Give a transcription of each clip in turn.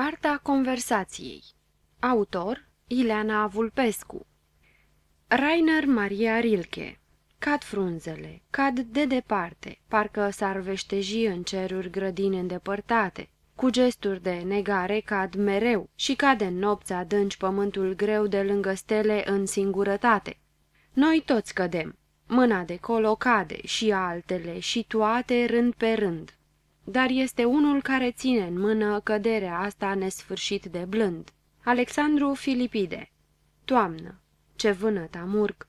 Arta conversației. Autor Ileana Vulpescu. Rainer Maria Rilke. Cad frunzele, cad de departe, parcă s-ar veșteji în ceruri grădini îndepărtate. Cu gesturi de negare cad mereu și cade în nopți adânci pământul greu de lângă stele în singurătate. Noi toți cădem, mâna de colo cade și altele și toate rând pe rând dar este unul care ține în mână căderea asta nesfârșit de blând. Alexandru Filipide Toamnă. Ce vânăt amurg!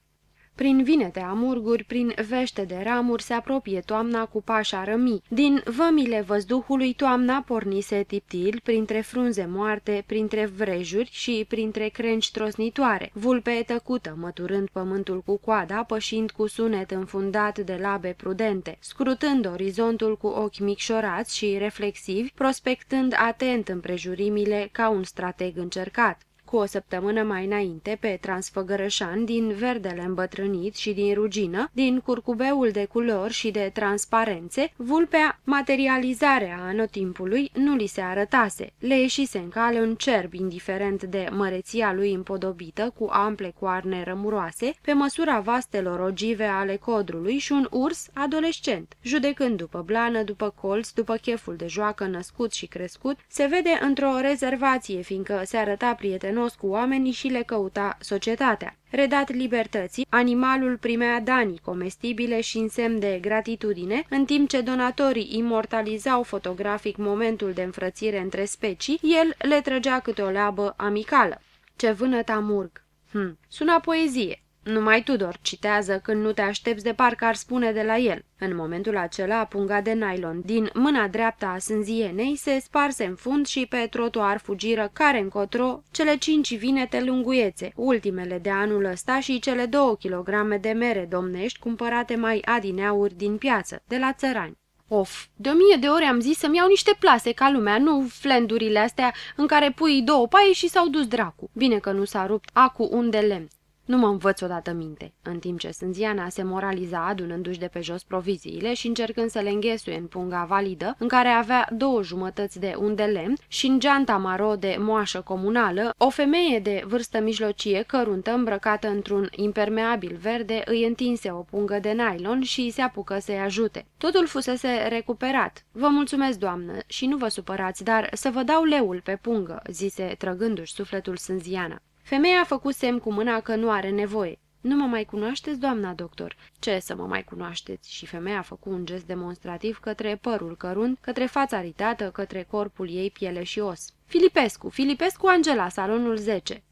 Prin vinete amurguri, prin vește de ramuri se apropie toamna cu pașa rămii. Din vămile văzduhului toamna pornise tiptil, printre frunze moarte, printre vrejuri și printre crenci trosnitoare. Vulpe tăcută, măturând pământul cu coada, pășind cu sunet înfundat de labe prudente, scrutând orizontul cu ochi micșorați și reflexivi, prospectând atent împrejurimile ca un strateg încercat cu o săptămână mai înainte pe Transfăgărășan din verdele îmbătrânit și din rugină, din curcubeul de culori și de transparențe, vulpea, materializarea anotimpului, nu li se arătase. Le ieșise în cale un cerb indiferent de măreția lui împodobită, cu ample coarne rămuroase, pe măsura vastelor ogive ale codrului și un urs adolescent. Judecând după blană, după colț, după cheful de joacă născut și crescut, se vede într-o rezervație, fiindcă se arăta prietenos prietenos cu oamenii și le căuta societatea. Redat libertății, animalul primea danii comestibile și în semn de gratitudine, în timp ce donatorii imortalizau fotografic momentul de înfrățire între specii, el le trăgea câte o leabă amicală. Ce vânăt amurg! Hm, suna poezie, numai Tudor citează când nu te aștepți de parcă ar spune de la el. În momentul acela, punga de nylon din mâna dreaptă a sânzienei se sparse în fund și pe trotuar fugiră care încotro cele cinci vinete lunguiețe, ultimele de anul ăsta și cele două kilograme de mere domnești cumpărate mai adineauri din piață, de la țărani. Of, de o mie de ori am zis să-mi iau niște plase ca lumea, nu flendurile astea în care pui două paie și s-au dus dracu. Bine că nu s-a rupt acu un de lemn. Nu mă învăț odată minte, în timp ce Sânziana se moraliza adunându-și de pe jos proviziile și încercând să le înghesuie în punga validă, în care avea două jumătăți de un de lemn și în geanta maro de moașă comunală, o femeie de vârstă mijlocie, căruntă, îmbrăcată într-un impermeabil verde, îi întinse o pungă de nylon și se apucă să-i ajute. Totul fusese recuperat. Vă mulțumesc, doamnă, și nu vă supărați, dar să vă dau leul pe pungă, zise trăgându-și sufletul Sânziana. Femeia a făcut semn cu mâna că nu are nevoie. Nu mă mai cunoașteți, doamna doctor?" Ce să mă mai cunoașteți?" Și femeia a făcut un gest demonstrativ către părul cărunt, către fața ritată, către corpul ei piele și os. Filipescu, Filipescu Angela, salonul 10.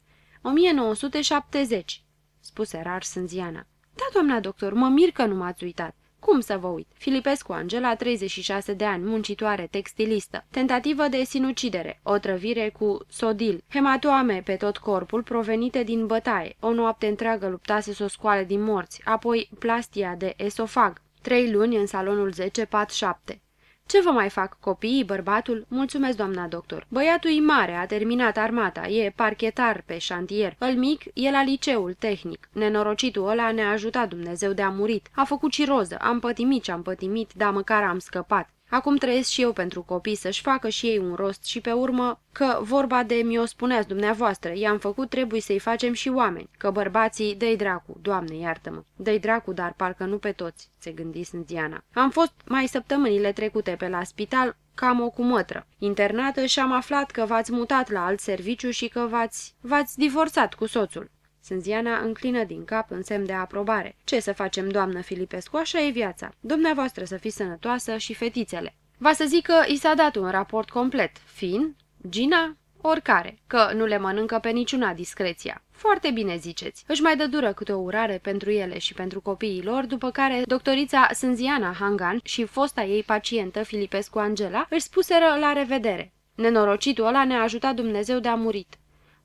1970, spuse rar Sânziana. Da, doamna doctor, mă mir că nu m-ați uitat. Cum să vă uit? Filipescu Angela, 36 de ani, muncitoare, textilistă. Tentativă de sinucidere, o trăvire cu sodil, hematoame pe tot corpul provenite din bătaie. O noapte întreagă luptase să o scoale din morți, apoi plastia de esofag. Trei luni în salonul 10, pat 7. Ce vă mai fac copiii, bărbatul? Mulțumesc, doamna doctor. Băiatul e mare, a terminat armata, e parchetar pe șantier. Îl mic e la liceul tehnic. Nenorocitul ăla ne-a ajutat Dumnezeu de a murit. A făcut ciroză, am pătimit ce am pătimit, dar măcar am scăpat. Acum trăiesc și eu pentru copii să-și facă și ei un rost și pe urmă că vorba de mi-o spuneați dumneavoastră, i-am făcut, trebuie să-i facem și oameni, că bărbații dă dracu, doamne iartă-mă, dă dracu, dar parcă nu pe toți, se gândi Sânziana. Am fost mai săptămânile trecute pe la spital, cam o cumătră, internată și am aflat că v-ați mutat la alt serviciu și că v-ați, v-ați divorțat cu soțul. Sânziana înclină din cap în semn de aprobare. Ce să facem, doamnă Filipescu, așa e viața. Dumneavoastră să fiți sănătoasă și fetițele. Va să zic că i s-a dat un raport complet. Fin? Gina? Oricare, că nu le mănâncă pe niciuna discreția. Foarte bine ziceți. Își mai dă dură câte o urare pentru ele și pentru copiii lor, după care doctorița Sânziana Hangan și fosta ei pacientă Filipescu Angela își spuseră la revedere. Nenorocitul ăla ne-a ajutat Dumnezeu de a murit.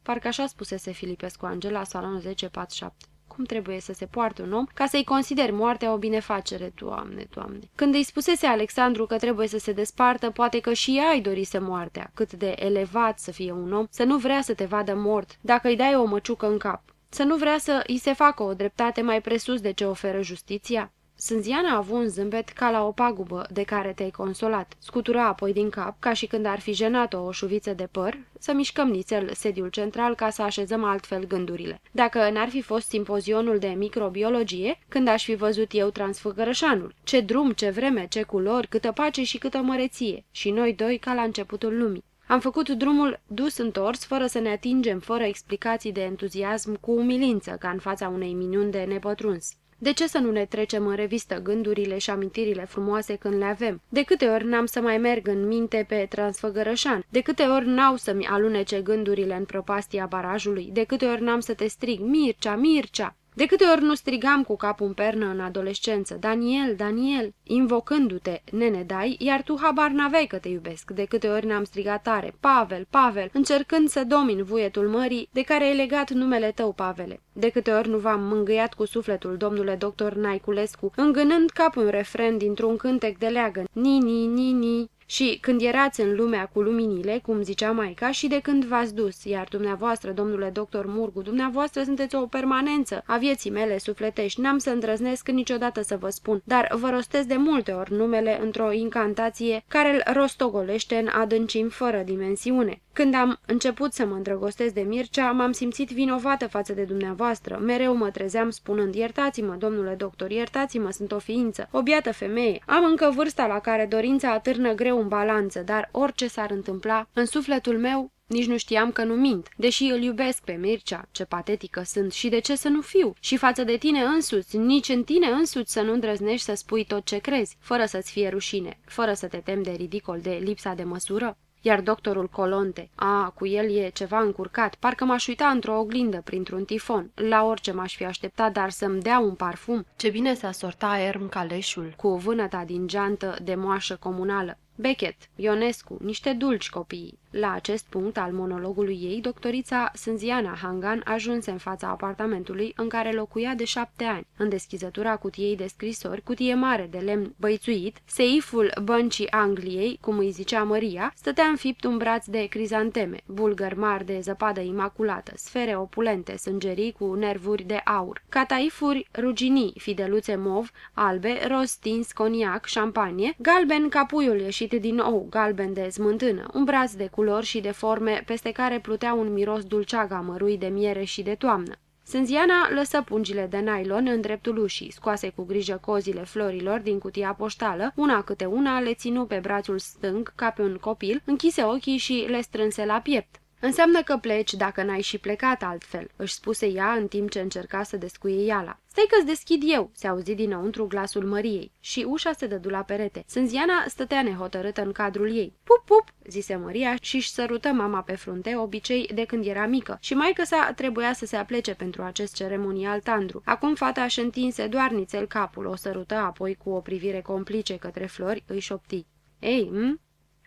Parcă așa spusese Filipescu Angela, salonul 1047. Cum trebuie să se poarte un om ca să-i consideri moartea o binefacere, Doamne, Doamne. Când îi spusese Alexandru că trebuie să se despartă, poate că și ea îi dorise moartea. Cât de elevat să fie un om, să nu vrea să te vadă mort, dacă îi dai o măciucă în cap. Să nu vrea să îi se facă o dreptate mai presus de ce oferă justiția? Sânziana a avut un zâmbet ca la o pagubă de care te-ai consolat. Scutura apoi din cap, ca și când ar fi jenat-o o șuviță de păr, să mișcăm nițel sediul central ca să așezăm altfel gândurile. Dacă n-ar fi fost simpozionul de microbiologie, când aș fi văzut eu transfăgărășanul? Ce drum, ce vreme, ce culori, câtă pace și câtă măreție. Și noi doi ca la începutul lumii. Am făcut drumul dus întors, fără să ne atingem, fără explicații de entuziasm, cu umilință, ca în fața unei minuni de nepătruns. De ce să nu ne trecem în revistă gândurile și amintirile frumoase când le avem? De câte ori n-am să mai merg în minte pe Transfăgărășan? De câte ori n-au să-mi alunece gândurile în prăpastia barajului? De câte ori n-am să te strig, Mircea, Mircea? De câte ori nu strigam cu capul în pernă în adolescență, Daniel, Daniel, invocându-te, nene dai, iar tu habar n-aveai că te iubesc. De câte ori ne-am strigat tare, Pavel, Pavel, încercând să domin vuietul mării de care e legat numele tău, Pavele. De câte ori nu v-am mângâiat cu sufletul, domnule doctor Naiculescu, îngânând capul un refren dintr-un cântec de leagă, ni, ni, ni, ni, și când erați în lumea cu luminile, cum zicea Maica, și de când v-ați dus, iar dumneavoastră, domnule doctor Murgu, dumneavoastră sunteți o permanență a vieții mele sufletești, n-am să îndrăznesc niciodată să vă spun, dar vă rostesc de multe ori numele într-o incantație care îl rostogolește în adâncim fără dimensiune. Când am început să mă îndrăgostesc de Mircea, m-am simțit vinovată față de dumneavoastră. Mereu mă trezeam spunând, iertați-mă, domnule doctor, iertați-mă, sunt o ființă, o biată femeie. Am încă vârsta la care dorința atârnă greu în balanță, dar orice s-ar întâmpla, în sufletul meu nici nu știam că nu mint, deși îl iubesc pe Mircea, ce patetică sunt și de ce să nu fiu. Și față de tine însuți, nici în tine însuți să nu îndrăznești să spui tot ce crezi, fără să-ți fie rușine, fără să te temi de ridicol, de lipsa de măsură. Iar doctorul Colonte, a, cu el e ceva încurcat, parcă m-aș uita într-o oglindă printr-un tifon, la orice m-aș fi așteptat, dar să-mi dea un parfum. Ce bine se asorta Erm Caleșul, cu vânăta din geantă de moașă comunală. Beckett, Ionescu, niște dulci copii. La acest punct al monologului ei, doctorița Sânziana Hangan ajunse în fața apartamentului în care locuia de șapte ani. În deschizătura cutiei de scrisori, cutie mare de lemn băițuit, seiful băncii Angliei, cum îi zicea Maria, stătea înfipt un braț de crizanteme, bulgări mari de zăpadă imaculată, sfere opulente, sângerii cu nervuri de aur, cataifuri ruginii, fideluțe mov, albe, roz stins, coniac, șampanie, galben capuiul ieșit din ou, galben de smântână, un braț de culori culori și de forme, peste care plutea un miros dulceag amărui de miere și de toamnă. Sânziana lăsă pungile de nylon în dreptul ușii, scoase cu grijă cozile florilor din cutia poștală, una câte una le ținu pe brațul stâng ca pe un copil, închise ochii și le strânse la piept. Înseamnă că pleci dacă n-ai și plecat altfel, își spuse ea în timp ce încerca să descuie iala. Stai că-ți deschid eu, se auzi dinăuntru glasul Măriei și ușa se dădu la perete. Sânziana stătea nehotărâtă în cadrul ei. Pup, pup, zise Maria și-și sărută mama pe frunte, obicei de când era mică, și maică sa trebuia să se aplece pentru acest ceremonial tandru. Acum fata își întinse doar nițel capul, o sărută apoi cu o privire complice către flori, îi șopti. Ei, m?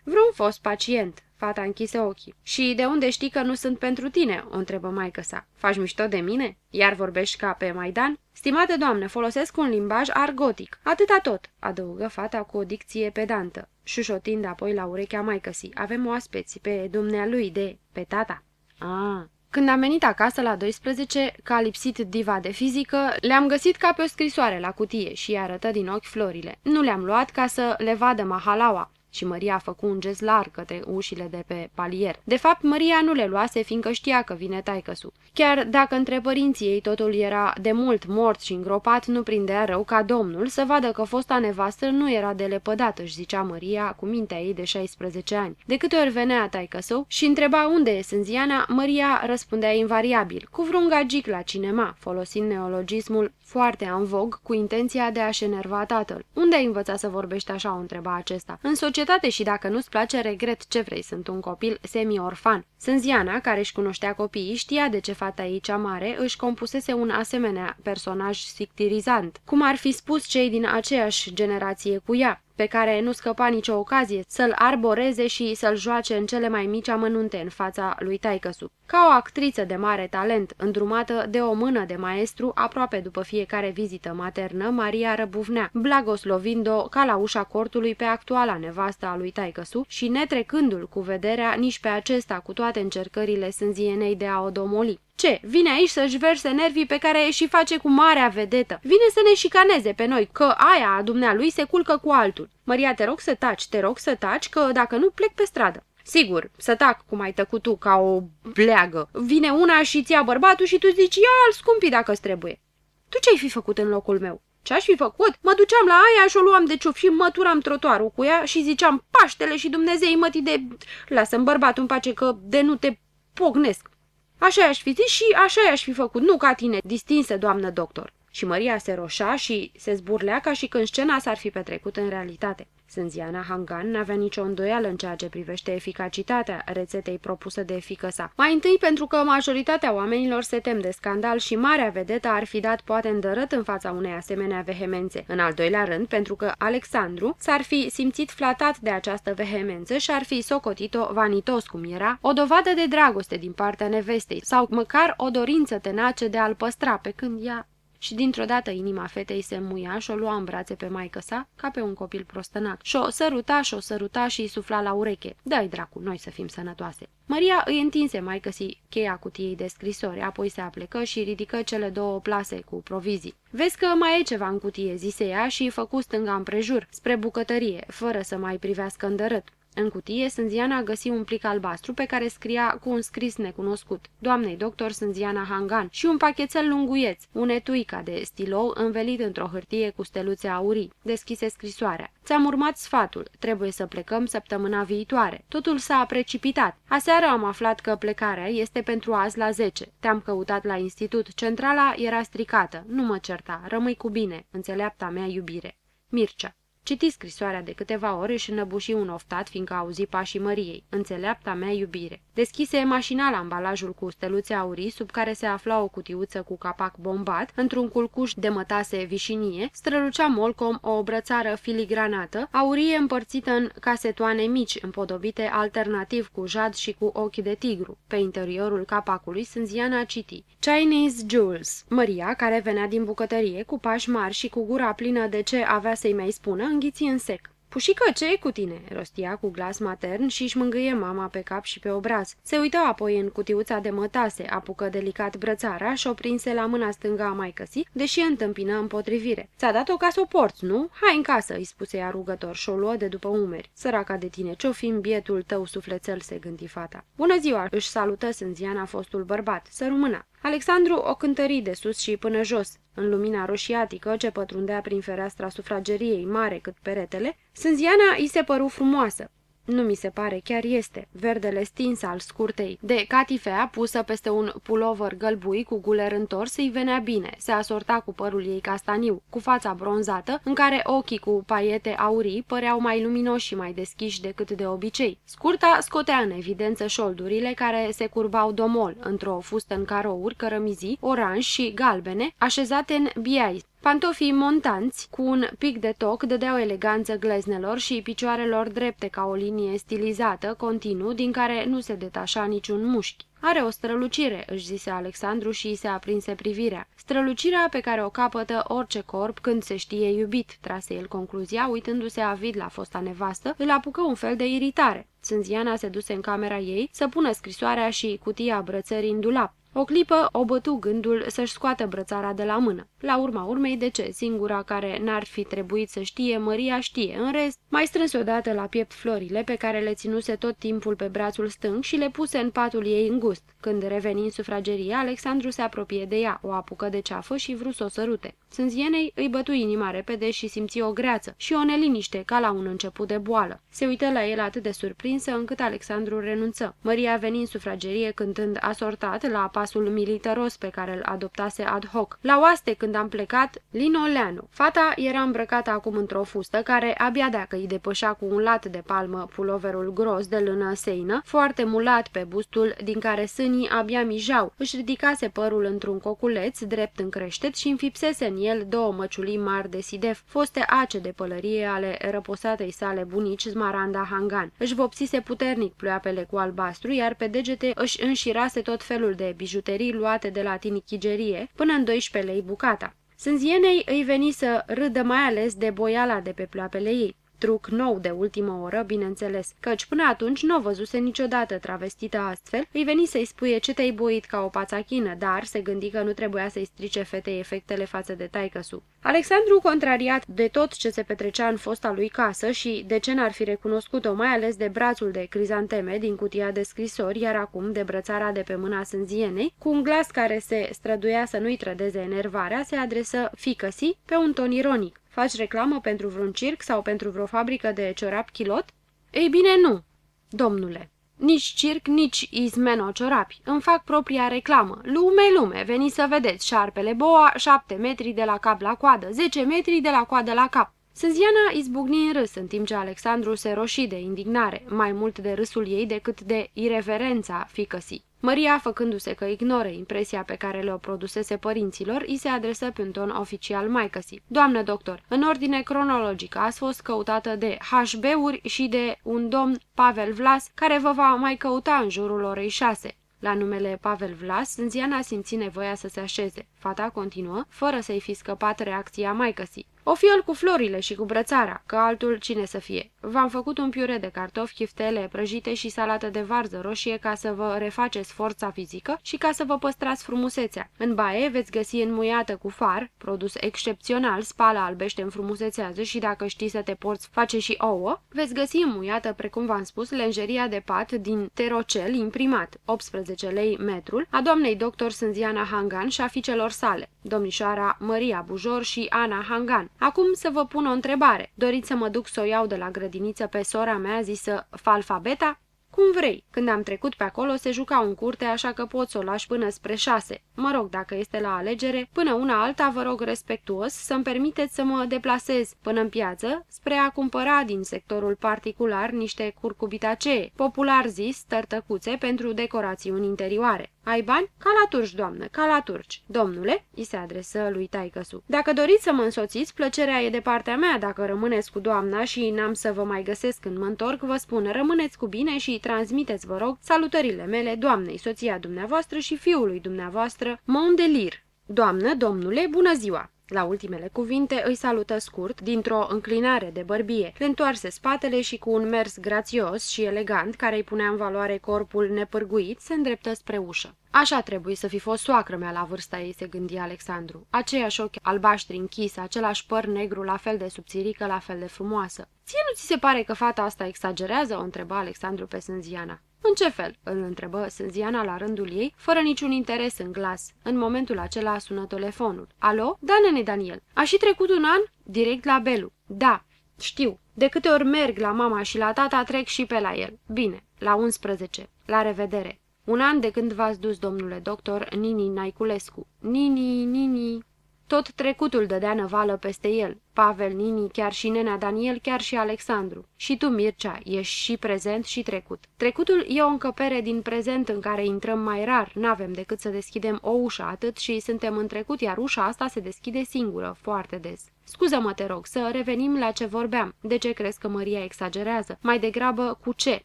Vreun fost pacient, Fata închise ochii. Și de unde știi că nu sunt pentru tine?" o întrebă maică sa. Faci mișto de mine? Iar vorbești ca pe Maidan?" Stimate doamne, folosesc un limbaj argotic. Atâta tot," adăugă fata cu o dicție pedantă, șușotind apoi la urechea maicăsii. Avem oaspeți pe dumnealui de... pe tata." Ah, când am venit acasă la 12, ca lipsit diva de fizică, le-am găsit ca pe o scrisoare la cutie și arătă din ochi florile. Nu le-am luat ca să le vadă mahalaua și Maria a făcut un gest larg către ușile de pe palier. De fapt, Maria nu le luase, fiindcă știa că vine taicăsu. Chiar dacă între părinții ei totul era de mult mort și îngropat, nu prindea rău ca domnul să vadă că fosta nevastă nu era de lepădat, își zicea Maria cu mintea ei de 16 ani. De câte ori venea taicăsu și întreba unde e Sânziana, Maria răspundea invariabil, cu vreun gagic la cinema, folosind neologismul foarte în vog, cu intenția de a-și șenerva tatăl. Unde ai învățat să vorbești așa?" o întreba acesta. În societate și dacă nu-ți place, regret ce vrei, sunt un copil semi-orfan. Sânziana, care își cunoștea copiii, știa de ce fata ei cea mare își compusese un asemenea personaj sictirizant, cum ar fi spus cei din aceeași generație cu ea pe care nu scăpa nicio ocazie să-l arboreze și să-l joace în cele mai mici amănunte în fața lui Taicăsu. Ca o actriță de mare talent, îndrumată de o mână de maestru, aproape după fiecare vizită maternă, Maria răbuvnea, blagoslovind-o ca la ușa cortului pe actuala nevastă a lui Taicăsu și netrecându-l cu vederea nici pe acesta cu toate încercările sânzienei de a o domoli. Ce? Vine aici să-și verse nervii pe care și face cu marea vedetă. Vine să ne șicaneze pe noi, că aia a dumnealui se culcă cu altul. Maria, te rog să taci, te rog să taci, că dacă nu plec pe stradă. Sigur, să tac cum ai tăcut tu ca o bleagă. Vine una și ți-a bărbatul și tu zici, ia-l scumpi dacă-ți trebuie. Tu ce-ai fi făcut în locul meu? Ce-aș fi făcut? Mă duceam la aia și o luam de ciuf și măturam trotuarul cu ea și ziceam Paștele și Dumnezei mătii de... Lasă-mi bărbatul în pace că de nu te pognesc. Așa i-aș fi zis și așa i-aș fi făcut, nu ca tine, distinsă doamnă doctor. Și Maria se roșa și se zburlea ca și când scena s-ar fi petrecut în realitate. Sânziana Hangan n-avea nicio îndoială în ceea ce privește eficacitatea rețetei propuse de fică sa. Mai întâi pentru că majoritatea oamenilor se tem de scandal și marea vedetă ar fi dat poate îndărât în fața unei asemenea vehemențe. În al doilea rând, pentru că Alexandru s-ar fi simțit flatat de această vehemență și ar fi socotit-o vanitos cum era, o dovadă de dragoste din partea nevestei sau măcar o dorință tenace de a-l păstra pe când ea și dintr-o dată inima fetei se muia și o lua în brațe pe maică sa, ca pe un copil prostănat. Și o săruta și o săruta și îi sufla la ureche. Dai dracu, noi să fim sănătoase. Maria îi întinse maică si cheia cutiei de scrisori, apoi se aplecă și ridică cele două plase cu provizii. Vezi că mai e ceva în cutie, zise ea și făcu stânga împrejur, spre bucătărie, fără să mai privească îndărât. În cutie, Sânziana găsi un plic albastru pe care scria cu un scris necunoscut, Doamnei doctor Sânziana Hangan, și un pachetel lunguieț, un etuica de stilou învelit într-o hârtie cu steluțe aurii. Deschise scrisoarea. Ți-am urmat sfatul. Trebuie să plecăm săptămâna viitoare. Totul s-a precipitat. Aseară am aflat că plecarea este pentru azi la 10. Te-am căutat la institut. Centrala era stricată. Nu mă certa. Rămâi cu bine. Înțeleapta mea iubire. Mircea. Citi scrisoarea de câteva ore și înăbuși un oftat, fiindcă auzi pașii Măriei. Înțeleapta mea iubire. Deschise mașinal ambalajul cu steluțe aurii, sub care se afla o cutiuță cu capac bombat, într-un culcuș de mătase vișinie, strălucea molcom o brățară filigranată, aurie împărțită în casetoane mici, împodobite alternativ cu jad și cu ochi de tigru. Pe interiorul capacului Sânziana citi Chinese Jewels. Maria, care venea din bucătărie, cu pași mari și cu gura plină de ce avea să-i mai spună, înghiți în sec. Pușică, ce e cu tine?" rostia cu glas matern și își mângâie mama pe cap și pe obraz. Se uită apoi în cutiuța de mătase, apucă delicat brățara și o prinse la mâna stângă a mai căsi, deși întâmpină împotrivire. Ți-a dat-o ca să o porți, nu? Hai în casă," îi spuse ea rugător și o luă de după umeri. Săraca de tine, ce-o fi bietul tău sufletel, se gândi fata. Bună ziua!" își salută Sânziana fostul bărbat. Să rumâna. Alexandru o cântări de sus și până jos, în lumina roșiatică ce pătrundea prin fereastra sufrageriei mare cât peretele, Sânziana îi se păru frumoasă. Nu mi se pare, chiar este. Verdele stins al scurtei de catifea pusă peste un pulover gălbui cu guler întors îi venea bine. Se asorta cu părul ei castaniu, cu fața bronzată, în care ochii cu paiete aurii păreau mai luminoși și mai deschiși decât de obicei. Scurta scotea în evidență șoldurile care se curbau domol, într-o fustă în carouri, cărămizii, oranj și galbene, așezate în biai, Pantofii montanți, cu un pic de toc, dădeau eleganță gleznelor și picioarelor drepte ca o linie stilizată, continuu, din care nu se detașa niciun mușchi. Are o strălucire, își zise Alexandru și îi se aprinse privirea. Strălucirea pe care o capătă orice corp când se știe iubit, trase el concluzia, uitându-se avid la fosta nevastă, îl apucă un fel de iritare. Sânziana se duse în camera ei să pună scrisoarea și cutia brățării în dulap. O clipă o bătu gândul să-și scoată brățara de la mână. La urma urmei, de ce? Singura care n-ar fi trebuit să știe, Maria știe. În rest, mai strâns odată la piept florile pe care le ținuse tot timpul pe brațul stâng și le puse în patul ei îngust. Când reveni în sufragerie, Alexandru se apropie de ea, o apucă de ceafă și vrut să o sărute. Sânzienei îi bătu inima repede și simți o greață și o neliniște ca la un început de boală. Se uită la el atât de surprinsă încât Alexandru renunță. Maria veni în sufragerie cântând asortat la pasul militaros pe care îl adoptase ad hoc. La oaste când am plecat, Linoleanu. Fata era îmbrăcată acum într-o fustă care abia dacă îi depășea cu un lat de palmă puloverul gros de lână seină, foarte mulat pe bustul din care sânii abia mijau. Își ridicase părul într-un coculeț drept în creștet și înfipsese în el două măciulii mari de sidef, foste ace de pălărie ale răposatei sale bunici Smaranda Hangan. Își vopsise puternic ploapele cu albastru, iar pe degete își înșirase tot felul de bijuterii luate de la tinichigerie, până în 12 lei bucata. Sânzienei îi veni să râdă mai ales de boiala de pe ploapele ei. Truc nou de ultimă oră, bineînțeles, căci până atunci nu o văzuse niciodată travestită astfel, îi veni să-i spuie ce te-ai boit ca o pațachină, dar se gândi că nu trebuia să-i strice fetei efectele față de taicăsu. Alexandru, contrariat de tot ce se petrecea în fosta lui casă și de ce n-ar fi recunoscut-o, mai ales de brațul de crizanteme din cutia de scrisori, iar acum de brățara de pe mâna sânzienei, cu un glas care se străduia să nu-i trădeze enervarea, se adresă ficăsii pe un ton ironic. Faci reclamă pentru vreun circ sau pentru vreo fabrică de ciorap chilot? Ei bine, nu, domnule. Nici circ, nici izmeno ciorapi. Îmi fac propria reclamă. Lume, lume, veniți să vedeți șarpele boa, șapte metri de la cap la coadă, zece metri de la coadă la cap. Sânziana izbucni în râs, în timp ce Alexandru se roșii de indignare, mai mult de râsul ei decât de ireverența ficăsii. Maria, făcându-se că ignore impresia pe care le-o produsese părinților, îi se adresă pe un ton oficial maicăsii. Doamnă doctor, în ordine cronologică ați fost căutată de HB-uri și de un domn Pavel Vlas, care vă va mai căuta în jurul orei șase. La numele Pavel Vlas, Ziana simți nevoia să se așeze. Fata continuă, fără să-i fi scăpat reacția maicăsii. O fiol cu florile și cu brățara, că altul cine să fie. V-am făcut un piure de cartofi, chiftele prăjite și salată de varză roșie ca să vă refaceți forța fizică și ca să vă păstrați frumusețea. În baie veți găsi înmuiată cu far, produs excepțional, spala albește înfrumusețează și dacă știi să te porți, face și ouă. Veți găsi înmuiată, precum v-am spus, lenjeria de pat din terocel imprimat, 18 lei metrul, a doamnei doctor Sânziana Hangan și a fiicelor sale, domnișoara Maria Bujor și Ana Hangan. Acum să vă pun o întrebare. Doriți să mă duc să o iau de la grădiniță pe sora mea zisă Falfabeta? Cum vrei. Când am trecut pe acolo se juca un curte, așa că pot să o lași până spre șase. Mă rog, dacă este la alegere, până una alta vă rog respectuos să-mi permiteți să mă deplasez până în piață spre a cumpăra din sectorul particular niște curcubitacee, popular zis tărtăcuțe pentru decorațiuni interioare. Ai bani? Ca la turci, doamnă, ca la turci. Domnule, îi se adresă lui Taicăsu. Dacă doriți să mă însoțiți, plăcerea e de partea mea. Dacă rămâneți cu doamna și n-am să vă mai găsesc când mă întorc, vă spun, rămâneți cu bine și transmiteți, vă rog, salutările mele doamnei, soția dumneavoastră și fiului dumneavoastră, Mondelir. Doamnă, domnule, bună ziua! La ultimele cuvinte îi salută scurt, dintr-o înclinare de bărbie. Le întoarse spatele și cu un mers grațios și elegant, care îi punea în valoare corpul nepârguit, se îndreptă spre ușă. Așa trebuie să fi fost soacră mea la vârsta ei, se gândi Alexandru. Aceiași ochi albaștri închis, același păr negru la fel de subțirică, la fel de frumoasă. Ție nu ți se pare că fata asta exagerează?" o întreba Alexandru pe Sânziana. În ce fel?" îl întrebă Sânziana la rândul ei, fără niciun interes în glas. În momentul acela sună telefonul. Alo? Da, nene Daniel. A și trecut un an? Direct la Belu. Da, știu. De câte ori merg la mama și la tata, trec și pe la el. Bine, la 11. La revedere. Un an de când v-ați dus, domnule doctor, Nini Naiculescu. Nini, Nini... Tot trecutul dădea năvală peste el. Pavel, Nini, chiar și nenea Daniel, chiar și Alexandru. Și tu, Mircea, ești și prezent și trecut. Trecutul e o încăpere din prezent în care intrăm mai rar, n-avem decât să deschidem o ușă atât și suntem în trecut, iar ușa asta se deschide singură, foarte des. Scuză-mă, te rog, să revenim la ce vorbeam. De ce crezi că Maria exagerează? Mai degrabă, cu ce?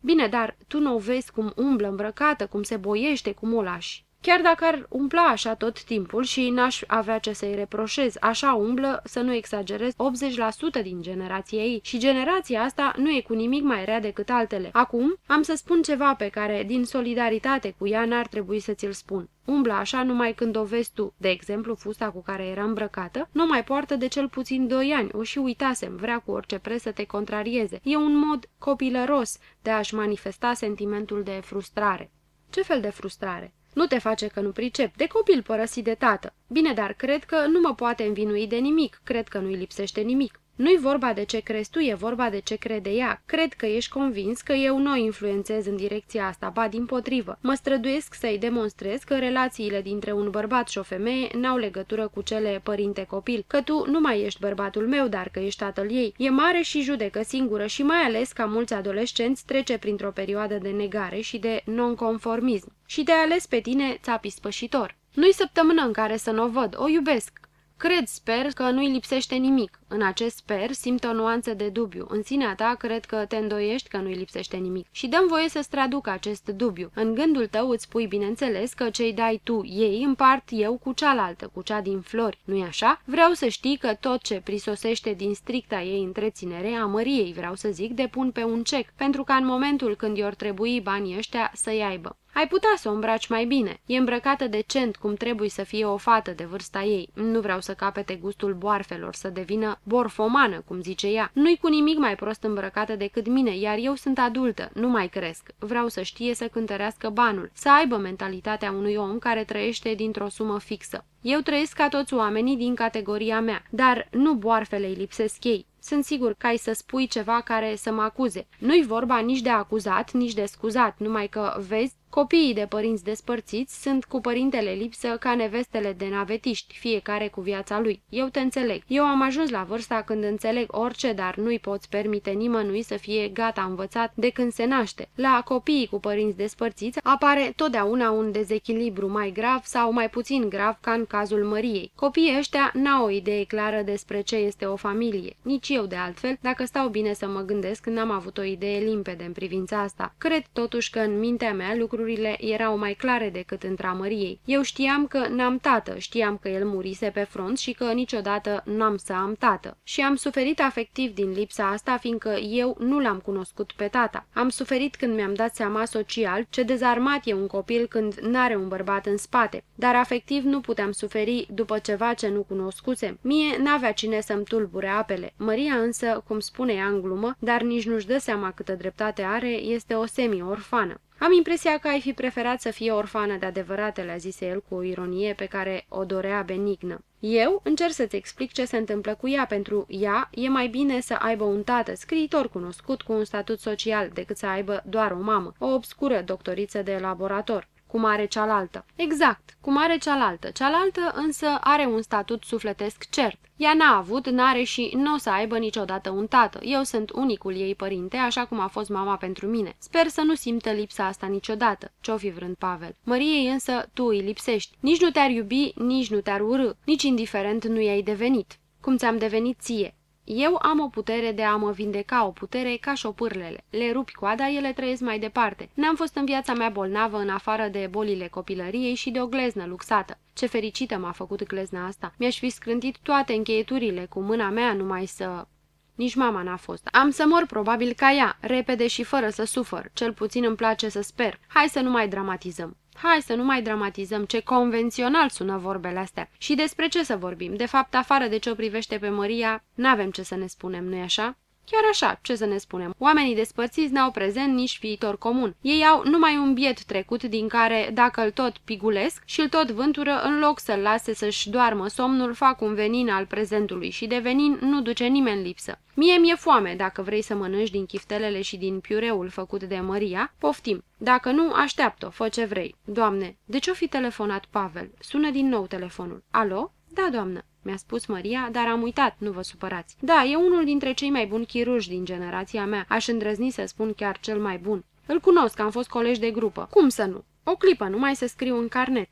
Bine, dar tu nu o vezi cum umblă îmbrăcată, cum se boiește, cum o lași. Chiar dacă ar umpla așa tot timpul și n-aș avea ce să-i reproșez, așa umblă, să nu exagerez, 80% din generația ei și generația asta nu e cu nimic mai rea decât altele. Acum am să spun ceva pe care, din solidaritate cu ea, n-ar trebui să ți-l spun. Umblă așa numai când o vezi tu. De exemplu, fusta cu care era îmbrăcată nu mai poartă de cel puțin doi ani. O și uitasem, vrea cu orice preț să te contrarieze. E un mod copilăros de a-și manifesta sentimentul de frustrare. Ce fel de frustrare? Nu te face că nu pricep, de copil părăsit de tată. Bine, dar cred că nu mă poate învinui de nimic, cred că nu-i lipsește nimic. Nu-i vorba de ce crezi tu, e vorba de ce crede ea. Cred că ești convins că eu nu o influențez în direcția asta, ba din potrivă. Mă străduiesc să-i demonstrez că relațiile dintre un bărbat și o femeie n-au legătură cu cele părinte-copil, că tu nu mai ești bărbatul meu, dar că ești tatăl ei. E mare și judecă singură și mai ales ca mulți adolescenți trece printr-o perioadă de negare și de nonconformism. Și de ales pe tine țapi spășitor. Nu-i săptămână în care să nu o văd, o iubesc, Cred, sper, că nu-i lipsește nimic. În acest sper simt o nuanță de dubiu. În sinea ta cred că te îndoiești că nu-i lipsește nimic. Și dăm voie să-ți traduc acest dubiu. În gândul tău îți spui, bineînțeles, că ce-i dai tu ei împart eu cu cealaltă, cu cea din flori. Nu-i așa? Vreau să știi că tot ce prisosește din stricta ei întreținere a măriei, vreau să zic, depun pe un cec, pentru ca în momentul când i-or trebui banii ăștia să-i aibă. Ai putea să o îmbraci mai bine. E îmbrăcată decent cum trebuie să fie o fată de vârsta ei. Nu vreau să capete gustul boarfelor, să devină borfomană, cum zice ea. Nu-i cu nimic mai prost îmbrăcată decât mine, iar eu sunt adultă, nu mai cresc. Vreau să știe să cântărească banul, să aibă mentalitatea unui om care trăiește dintr-o sumă fixă. Eu trăiesc ca toți oamenii din categoria mea, dar nu boarfele îi lipsesc ei. Sunt sigur că ai să spui ceva care să mă acuze. Nu-i vorba nici de acuzat, nici de scuzat, numai că, vezi, Copiii de părinți despărțiți sunt cu părintele lipsă ca nevestele de navetiști, fiecare cu viața lui. Eu te înțeleg. Eu am ajuns la vârsta când înțeleg orice, dar nu-i poți permite nimănui să fie gata învățat de când se naște. La copiii cu părinți despărțiți apare totdeauna un dezechilibru mai grav sau mai puțin grav ca în cazul Măriei. Copiii ăștia n-au o idee clară despre ce este o familie. Nici eu, de altfel, dacă stau bine să mă gândesc, n-am avut o idee limpede în privința asta. Cred totuși că în mintea mea lucruri lucrurile erau mai clare decât Măriei. Eu știam că n-am tată, știam că el murise pe front și că niciodată n-am să am tată. Și am suferit afectiv din lipsa asta, fiindcă eu nu l-am cunoscut pe tata. Am suferit când mi-am dat seama social ce dezarmat e un copil când n-are un bărbat în spate, dar afectiv nu puteam suferi după ceva ce nu cunoscusem. Mie n-avea cine să-mi tulbure apele. Maria însă, cum spune ea în glumă, dar nici nu-și dă seama câtă dreptate are, este o semi-orfană. Am impresia că ai fi preferat să fie orfană de adevăratele, a zise el cu o ironie pe care o dorea benignă. Eu încerc să-ți explic ce se întâmplă cu ea. Pentru ea e mai bine să aibă un tată, scriitor cunoscut cu un statut social, decât să aibă doar o mamă, o obscură doctoriță de laborator cum are cealaltă. Exact, cum are cealaltă. Cealaltă însă are un statut sufletesc cert. Ea n-a avut, n-are și nu o să aibă niciodată un tată. Eu sunt unicul ei părinte, așa cum a fost mama pentru mine. Sper să nu simtă lipsa asta niciodată. Ce-o fi vrând Pavel? Măriei însă tu îi lipsești. Nici nu te-ar iubi, nici nu te-ar urâ, nici indiferent nu i-ai devenit. Cum ți-am devenit ție. Eu am o putere de a mă vindeca, o putere ca șopârlele. Le rupi coada, ele trăiesc mai departe. N-am fost în viața mea bolnavă în afară de bolile copilăriei și de o gleznă luxată. Ce fericită m-a făcut glezna asta. Mi-aș fi scrântit toate încheieturile cu mâna mea numai să... Nici mama n-a fost. Am să mor probabil ca ea, repede și fără să sufăr. Cel puțin îmi place să sper. Hai să nu mai dramatizăm. Hai să nu mai dramatizăm ce convențional sună vorbele astea. Și despre ce să vorbim? De fapt, afară de ce o privește pe Maria, n-avem ce să ne spunem, nu-i așa? Chiar așa, ce să ne spunem, oamenii despărțiți n-au prezent nici viitor comun. Ei au numai un biet trecut din care, dacă îl tot pigulesc și îl tot vântură, în loc să-l lase să-și doarmă somnul, fac un venin al prezentului și de venin nu duce nimeni lipsă. Mie mi-e foame dacă vrei să mănânci din chiftelele și din piureul făcut de Maria, poftim. Dacă nu, așteaptă, fă ce vrei. Doamne, de ce-o fi telefonat Pavel? Sună din nou telefonul. Alo? Da, doamnă mi-a spus Maria, dar am uitat, nu vă supărați. Da, e unul dintre cei mai buni chirurgi din generația mea, aș îndrăzni să spun chiar cel mai bun. Îl cunosc, am fost colegi de grupă. Cum să nu? O clipă, numai să scriu în carnet.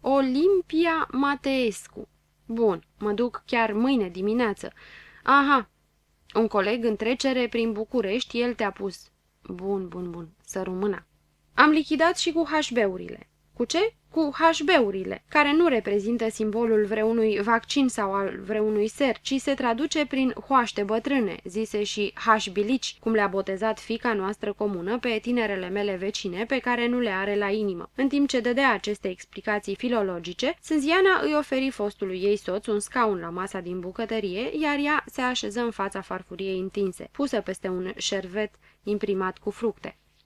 Olimpia Mateescu. Bun, mă duc chiar mâine dimineață. Aha, un coleg în trecere prin București, el te-a pus. Bun, bun, bun, să rămână. Am lichidat și cu HB-urile. Cu ce? Cu HB-urile, care nu reprezintă simbolul vreunui vaccin sau al vreunui ser, ci se traduce prin hoaște bătrâne, zise și hașbilici, cum le-a botezat fica noastră comună pe tinerele mele vecine, pe care nu le are la inimă. În timp ce dădea aceste explicații filologice, Sânziana îi oferi fostului ei soț un scaun la masa din bucătărie, iar ea se așeză în fața farfuriei întinse, pusă peste un șervet imprimat cu fructe.